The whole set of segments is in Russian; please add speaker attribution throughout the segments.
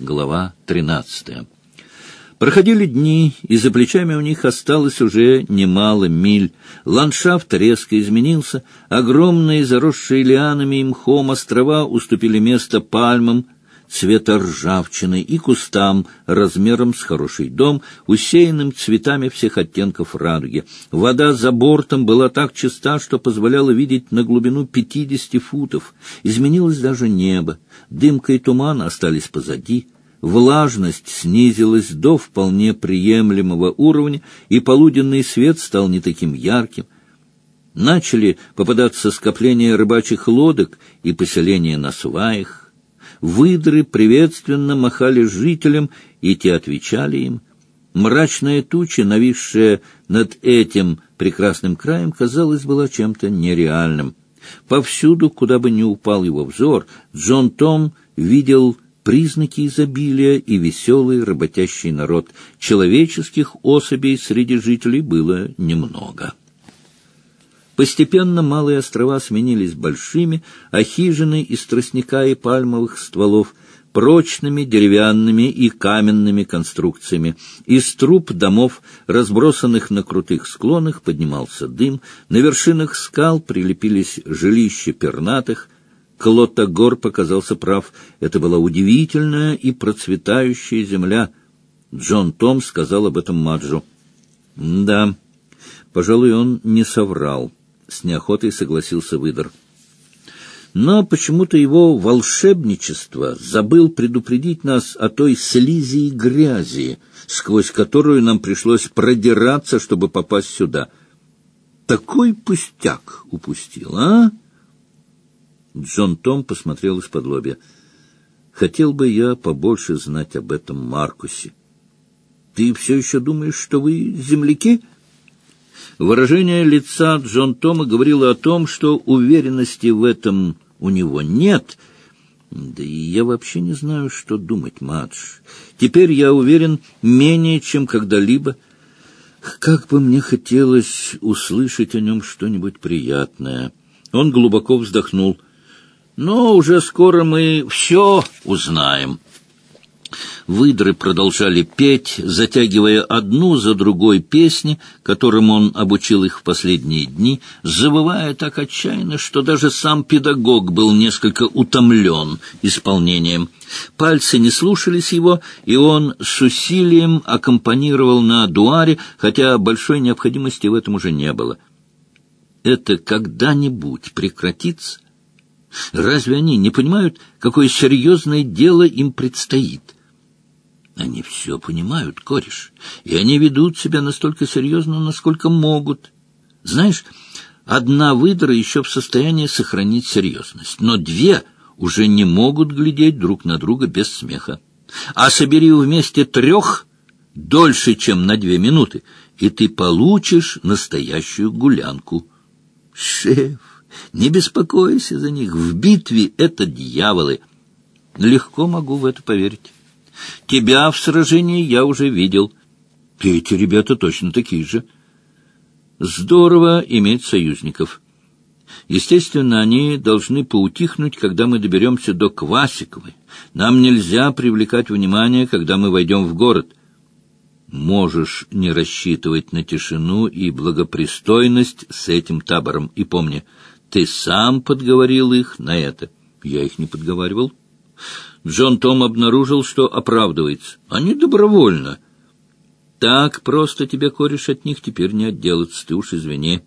Speaker 1: Глава тринадцатая. Проходили дни, и за плечами у них осталось уже немало миль. Ландшафт резко изменился, огромные заросшие лианами и мхом острова уступили место пальмам, цвета ржавчины и кустам размером с хороший дом, усеянным цветами всех оттенков радуги. Вода за бортом была так чиста, что позволяла видеть на глубину пятидесяти футов. Изменилось даже небо. Дымка и туман остались позади влажность снизилась до вполне приемлемого уровня, и полуденный свет стал не таким ярким. Начали попадаться скопления рыбачьих лодок и поселения на сваях. Выдры приветственно махали жителям, и те отвечали им. Мрачная туча, нависшая над этим прекрасным краем, казалось, была чем-то нереальным. Повсюду, куда бы ни упал его взор, Джон Том видел признаки изобилия и веселый работящий народ. Человеческих особей среди жителей было немного. Постепенно малые острова сменились большими, а хижины из тростника и пальмовых стволов — прочными деревянными и каменными конструкциями. Из труб домов, разбросанных на крутых склонах, поднимался дым, на вершинах скал прилепились жилища пернатых — Клотогор показался прав. Это была удивительная и процветающая земля. Джон Том сказал об этом Маджу. «Да, пожалуй, он не соврал», — с неохотой согласился Выдор. Но почему-то его волшебничество забыл предупредить нас о той слизи и грязи, сквозь которую нам пришлось продираться, чтобы попасть сюда. Такой пустяк упустил, а? Джон Том посмотрел из-под лобья. «Хотел бы я побольше знать об этом Маркусе. Ты все еще думаешь, что вы земляки?» Выражение лица Джон Тома говорило о том, что уверенности в этом у него нет. Да и я вообще не знаю, что думать, Мадж. Теперь я уверен менее, чем когда-либо. Как бы мне хотелось услышать о нем что-нибудь приятное. Он глубоко вздохнул — но уже скоро мы все узнаем. Выдры продолжали петь, затягивая одну за другой песни, которым он обучил их в последние дни, забывая так отчаянно, что даже сам педагог был несколько утомлен исполнением. Пальцы не слушались его, и он с усилием аккомпанировал на дуаре, хотя большой необходимости в этом уже не было. Это когда-нибудь прекратится? Разве они не понимают, какое серьезное дело им предстоит? Они все понимают, кореш, и они ведут себя настолько серьезно, насколько могут. Знаешь, одна выдра еще в состоянии сохранить серьезность, но две уже не могут глядеть друг на друга без смеха. А собери вместе трех дольше, чем на две минуты, и ты получишь настоящую гулянку. Шеф! Не беспокойся за них, в битве это дьяволы. Легко могу в это поверить. Тебя в сражении я уже видел. Эти ребята точно такие же. Здорово иметь союзников. Естественно, они должны поутихнуть, когда мы доберемся до Квасиковой. Нам нельзя привлекать внимание, когда мы войдем в город. Можешь не рассчитывать на тишину и благопристойность с этим табором. И помни, ты сам подговорил их на это. Я их не подговаривал. Джон Том обнаружил, что оправдывается. Они добровольно. Так просто тебе, кореш, от них теперь не отделаться, ты уж извини.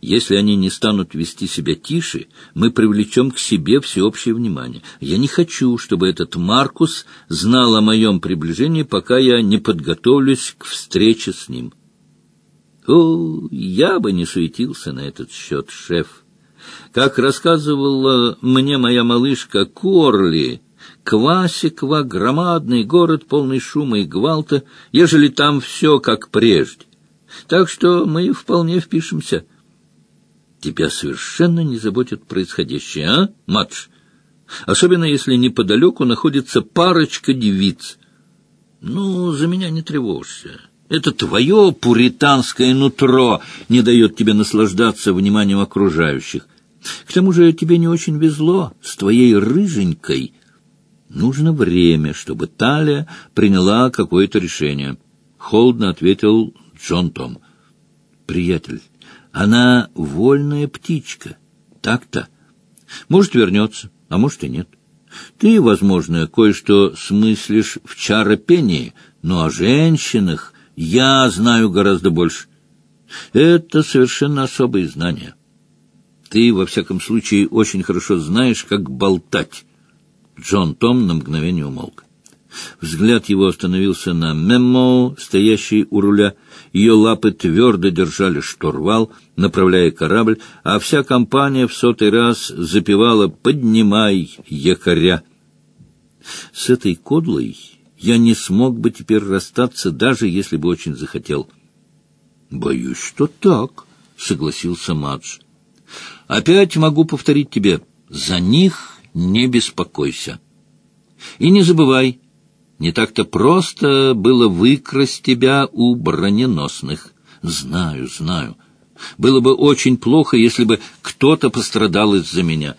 Speaker 1: Если они не станут вести себя тише, мы привлечем к себе всеобщее внимание. Я не хочу, чтобы этот Маркус знал о моем приближении, пока я не подготовлюсь к встрече с ним. О, я бы не суетился на этот счет, шеф. Как рассказывала мне моя малышка Корли, Квасиква — громадный город, полный шума и гвалта, ежели там все как прежде. Так что мы вполне впишемся. Тебя совершенно не заботит происходящее, а, матш? Особенно если неподалеку находится парочка девиц. Ну, за меня не тревожься. Это твое пуританское нутро не дает тебе наслаждаться вниманием окружающих. К тому же тебе не очень везло с твоей рыженькой. Нужно время, чтобы Талия приняла какое-то решение. Холодно ответил Джон Том. Приятель, она вольная птичка. Так-то. Может, вернется, а может и нет. Ты, возможно, кое-что смыслишь в чаропении, но о женщинах я знаю гораздо больше. Это совершенно особые знания. Ты, во всяком случае, очень хорошо знаешь, как болтать. Джон Том на мгновение умолк. Взгляд его остановился на Меммо, стоящей у руля. Ее лапы твердо держали штурвал, направляя корабль, а вся компания в сотый раз запевала «Поднимай якоря». С этой кодлой я не смог бы теперь расстаться, даже если бы очень захотел. — Боюсь, что так, — согласился Мадж. — Опять могу повторить тебе, за них не беспокойся. И не забывай, не так-то просто было выкрасть тебя у броненосных. Знаю, знаю. Было бы очень плохо, если бы кто-то пострадал из-за меня.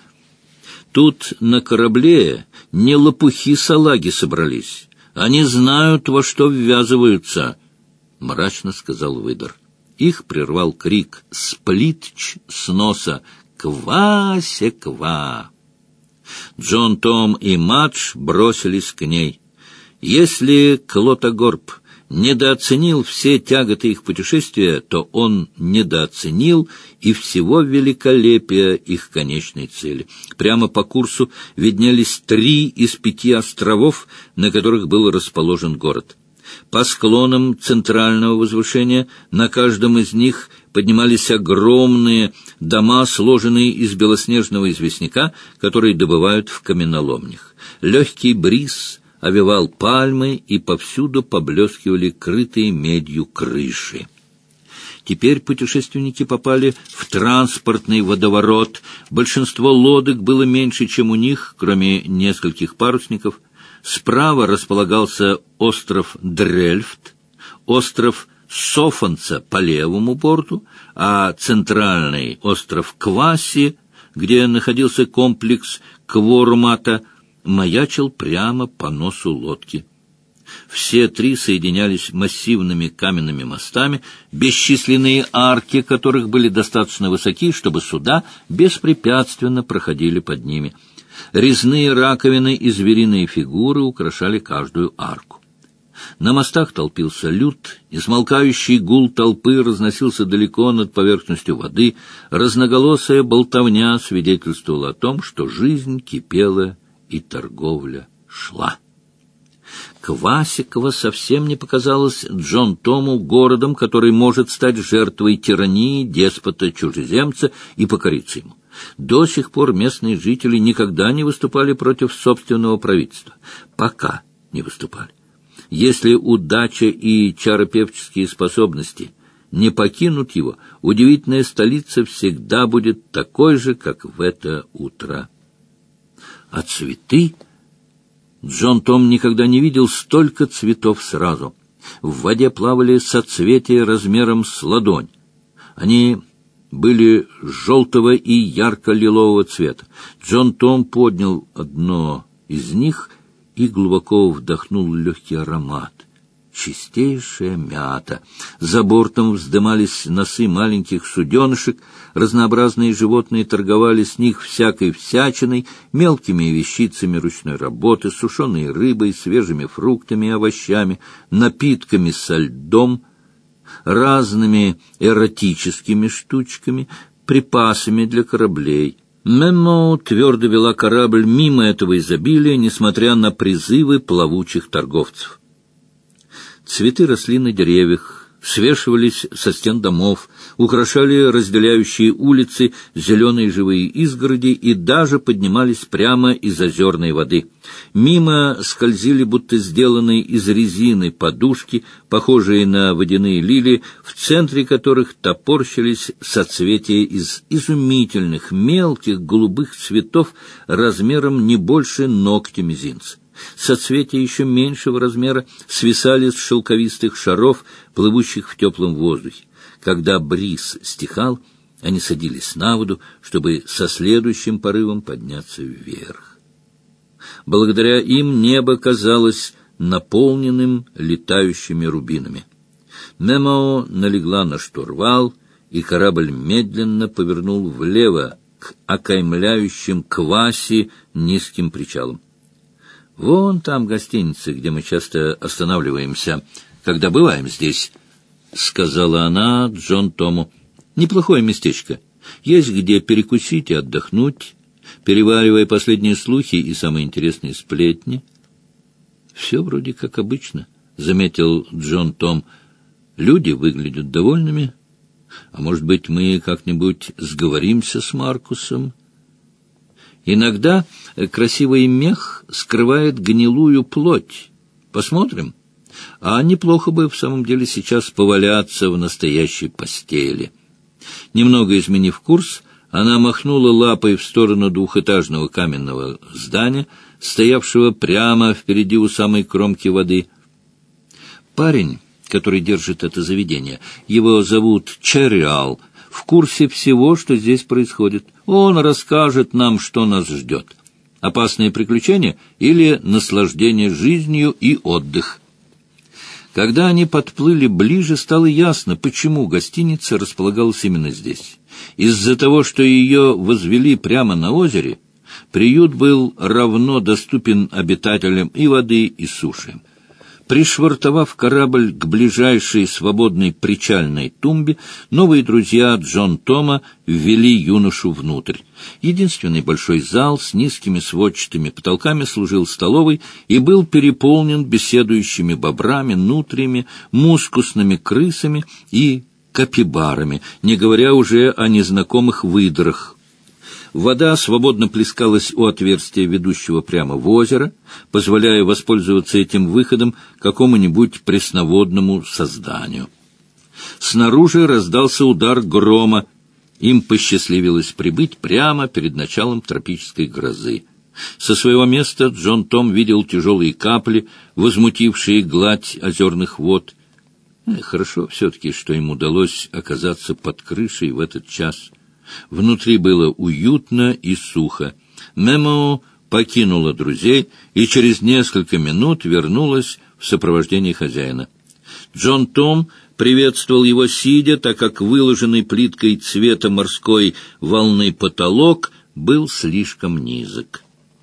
Speaker 1: Тут на корабле не лопухи-салаги собрались. Они знают, во что ввязываются, — мрачно сказал выдор. Их прервал крик «Сплитч с носа! Ква-се-ква!» Джон Том и Мадж бросились к ней — если Клотогорб недооценил все тяготы их путешествия, то он недооценил и всего великолепия их конечной цели. Прямо по курсу виднелись три из пяти островов, на которых был расположен город. По склонам центрального возвышения на каждом из них поднимались огромные дома, сложенные из белоснежного известняка, которые добывают в каменоломнях. Легкий бриз — овевал пальмы, и повсюду поблескивали крытые медью крыши. Теперь путешественники попали в транспортный водоворот. Большинство лодок было меньше, чем у них, кроме нескольких парусников. Справа располагался остров Дрельфт, остров Софанца по левому борту, а центральный остров Кваси, где находился комплекс Кворумата, маячил прямо по носу лодки. Все три соединялись массивными каменными мостами, бесчисленные арки которых были достаточно высоки, чтобы суда беспрепятственно проходили под ними. Резные раковины и звериные фигуры украшали каждую арку. На мостах толпился люд, и смолкающий гул толпы разносился далеко над поверхностью воды, разноголосая болтовня свидетельствовала о том, что жизнь кипела и торговля шла. Квасикова совсем не показалось Джон Тому городом, который может стать жертвой тирании, деспота, чужеземца и покориться ему. До сих пор местные жители никогда не выступали против собственного правительства. Пока не выступали. Если удача и чаропевческие способности не покинут его, удивительная столица всегда будет такой же, как в это утро а цветы... Джон Том никогда не видел столько цветов сразу. В воде плавали соцветия размером с ладонь. Они были желтого и ярко-лилового цвета. Джон Том поднял одно из них и глубоко вдохнул легкий аромат чистейшая мята. За бортом вздымались носы маленьких суденышек, разнообразные животные торговали с них всякой всячиной, мелкими вещицами ручной работы, сушеной рыбой, свежими фруктами и овощами, напитками со льдом, разными эротическими штучками, припасами для кораблей. Мемо твердо вела корабль мимо этого изобилия, несмотря на призывы плавучих торговцев. Цветы росли на деревьях, свешивались со стен домов, украшали разделяющие улицы зеленые живые изгороди и даже поднимались прямо из озерной воды. Мимо скользили будто сделанные из резины подушки, похожие на водяные лилии, в центре которых топорщились соцветия из изумительных мелких голубых цветов размером не больше ногтя мизинца. Соцветия еще меньшего размера свисали с шелковистых шаров, плывущих в теплом воздухе. Когда бриз стихал, они садились на воду, чтобы со следующим порывом подняться вверх. Благодаря им небо казалось наполненным летающими рубинами. Мемао налегла на штурвал, и корабль медленно повернул влево к окаймляющим кваси низким причалам. «Вон там гостиница, где мы часто останавливаемся, когда бываем здесь», — сказала она Джон Тому. «Неплохое местечко. Есть где перекусить и отдохнуть, переваривая последние слухи и самые интересные сплетни». «Все вроде как обычно», — заметил Джон Том. «Люди выглядят довольными. А может быть, мы как-нибудь сговоримся с Маркусом?» Иногда красивый мех скрывает гнилую плоть. Посмотрим. А неплохо бы в самом деле сейчас поваляться в настоящей постели. Немного изменив курс, она махнула лапой в сторону двухэтажного каменного здания, стоявшего прямо впереди у самой кромки воды. Парень, который держит это заведение, его зовут Черриал, в курсе всего, что здесь происходит. Он расскажет нам, что нас ждет. Опасные приключения или наслаждение жизнью и отдых. Когда они подплыли ближе, стало ясно, почему гостиница располагалась именно здесь. Из-за того, что ее возвели прямо на озере, приют был равно доступен обитателям и воды, и суши. Пришвартовав корабль к ближайшей свободной причальной тумбе, новые друзья Джон Тома ввели юношу внутрь. Единственный большой зал с низкими сводчатыми потолками служил столовой и был переполнен беседующими бобрами, нутриями, мускусными крысами и капибарами, не говоря уже о незнакомых выдрах, Вода свободно плескалась у отверстия, ведущего прямо в озеро, позволяя воспользоваться этим выходом какому-нибудь пресноводному созданию. Снаружи раздался удар грома. Им посчастливилось прибыть прямо перед началом тропической грозы. Со своего места Джон Том видел тяжелые капли, возмутившие гладь озерных вод. Хорошо все-таки, что им удалось оказаться под крышей в этот час. Внутри было уютно и сухо. Мемо покинула друзей и через несколько минут вернулась в сопровождении хозяина. Джон Том приветствовал его сидя, так как выложенный плиткой цвета морской волны потолок был слишком низок.